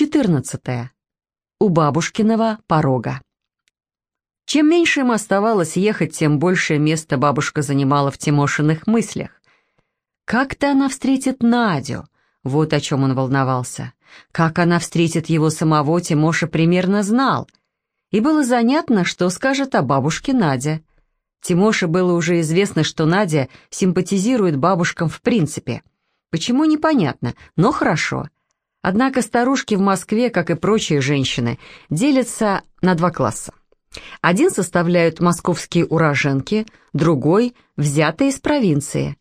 14. У бабушкиного порога. Чем меньше им оставалось ехать, тем большее место бабушка занимала в Тимошиных мыслях. Как-то она встретит Надю, вот о чем он волновался. Как она встретит его самого, Тимоша примерно знал. И было занятно, что скажет о бабушке Надя. Тимоше было уже известно, что Надя симпатизирует бабушкам в принципе. Почему, непонятно, но хорошо. Однако старушки в Москве, как и прочие женщины, делятся на два класса. Один составляют московские уроженки, другой – взятые из провинции.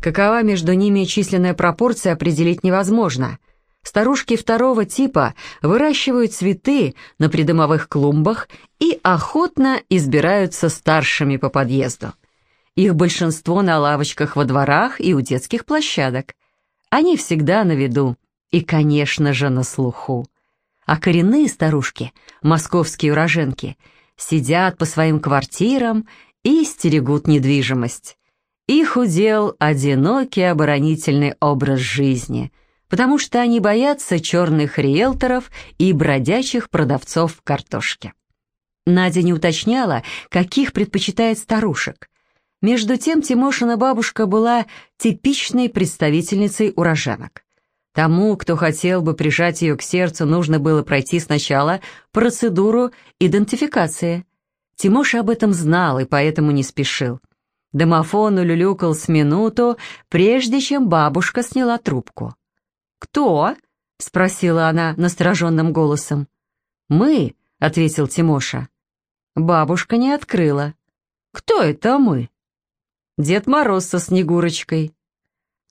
Какова между ними численная пропорция определить невозможно. Старушки второго типа выращивают цветы на придомовых клумбах и охотно избираются старшими по подъезду. Их большинство на лавочках во дворах и у детских площадок. Они всегда на виду и, конечно же, на слуху. А коренные старушки, московские уроженки, сидят по своим квартирам и стерегут недвижимость. Их удел одинокий оборонительный образ жизни, потому что они боятся черных риэлторов и бродячих продавцов картошки. Надя не уточняла, каких предпочитает старушек. Между тем Тимошина бабушка была типичной представительницей уроженок. Тому, кто хотел бы прижать ее к сердцу, нужно было пройти сначала процедуру идентификации. Тимоша об этом знал и поэтому не спешил. Домофон улюлюкал с минуту, прежде чем бабушка сняла трубку. «Кто?» — спросила она настороженным голосом. «Мы», — ответил Тимоша. Бабушка не открыла. «Кто это мы?» «Дед Мороз со Снегурочкой».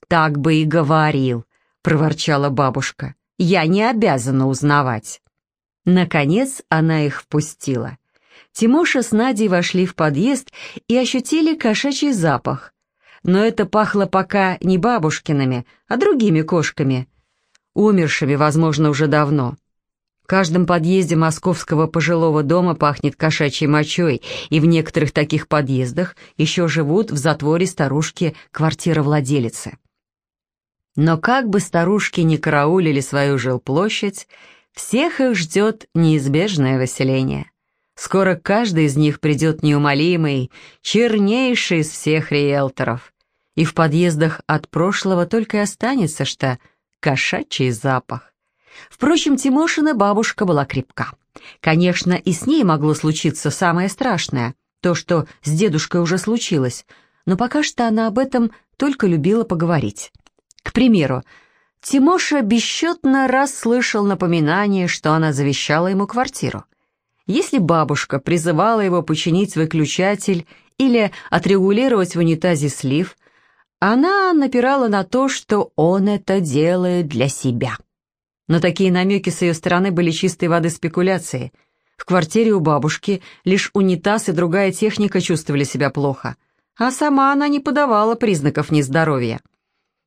«Так бы и говорил», — проворчала бабушка. «Я не обязана узнавать». Наконец она их впустила. Тимоша с Надей вошли в подъезд и ощутили кошачий запах. Но это пахло пока не бабушкиными, а другими кошками. Умершими, возможно, уже давно. В каждом подъезде московского пожилого дома пахнет кошачьей мочой, и в некоторых таких подъездах еще живут в затворе старушки-квартировладелицы. Но как бы старушки не караулили свою жилплощадь, всех их ждет неизбежное выселение. Скоро каждый из них придет неумолимый, чернейший из всех риэлторов. И в подъездах от прошлого только и останется, что кошачий запах. Впрочем, Тимошина бабушка была крепка. Конечно, и с ней могло случиться самое страшное, то, что с дедушкой уже случилось, но пока что она об этом только любила поговорить. К примеру, Тимоша бесчетно раз слышал напоминание, что она завещала ему квартиру. Если бабушка призывала его починить выключатель или отрегулировать в унитазе слив, она напирала на то, что он это делает для себя. Но такие намеки с ее стороны были чистой воды спекуляции. В квартире у бабушки лишь унитаз и другая техника чувствовали себя плохо, а сама она не подавала признаков нездоровья.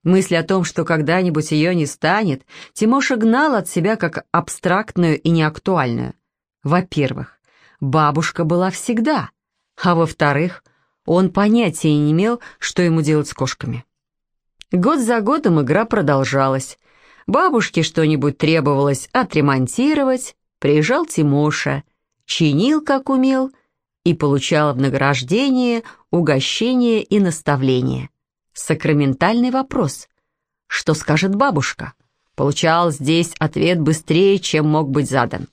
Мысль о том, что когда-нибудь ее не станет, Тимоша гнал от себя как абстрактную и неактуальную. Во-первых, бабушка была всегда, а во-вторых, он понятия не имел, что ему делать с кошками. Год за годом игра продолжалась. Бабушке что-нибудь требовалось отремонтировать, приезжал Тимоша, чинил как умел и получал в награждение угощение и наставление. Сакраментальный вопрос. Что скажет бабушка? Получал здесь ответ быстрее, чем мог быть задан.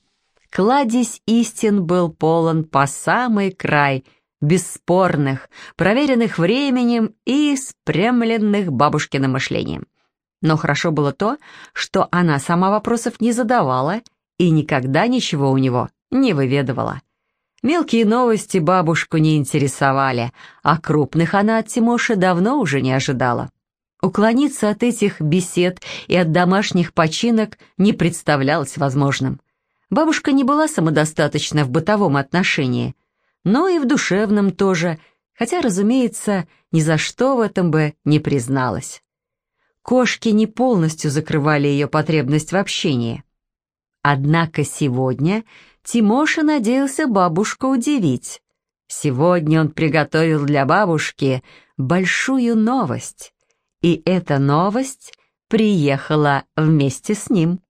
Кладезь истин был полон по самый край, бесспорных, проверенных временем и спрямленных бабушкиным мышлением. Но хорошо было то, что она сама вопросов не задавала и никогда ничего у него не выведывала. Мелкие новости бабушку не интересовали, а крупных она от Тимоши давно уже не ожидала. Уклониться от этих бесед и от домашних починок не представлялось возможным. Бабушка не была самодостаточна в бытовом отношении, но и в душевном тоже, хотя, разумеется, ни за что в этом бы не призналась. Кошки не полностью закрывали ее потребность в общении. Однако сегодня Тимоша надеялся бабушку удивить. Сегодня он приготовил для бабушки большую новость, и эта новость приехала вместе с ним.